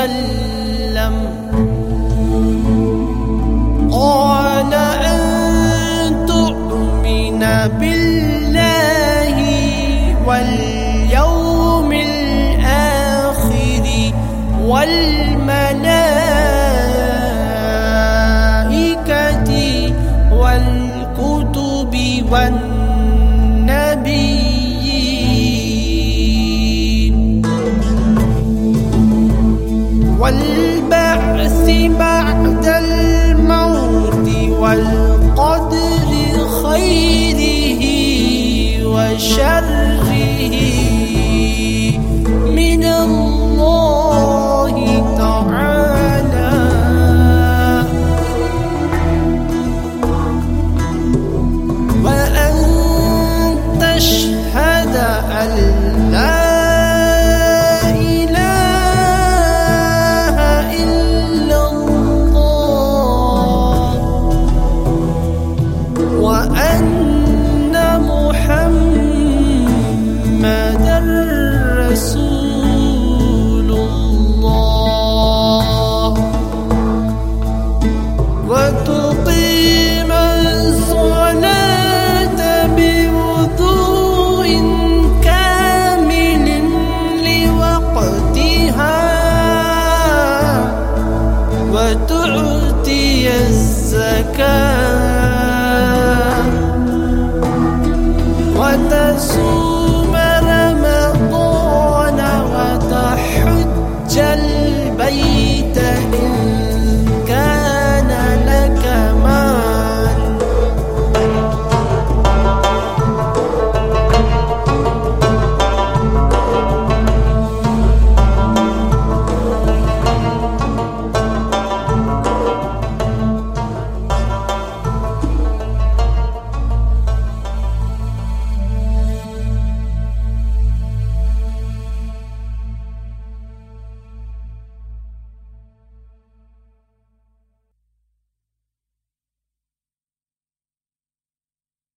وسلم. قال أن تؤمن بالله واليوم الآخر والملائكة والكتب والنبي. والبعث بعد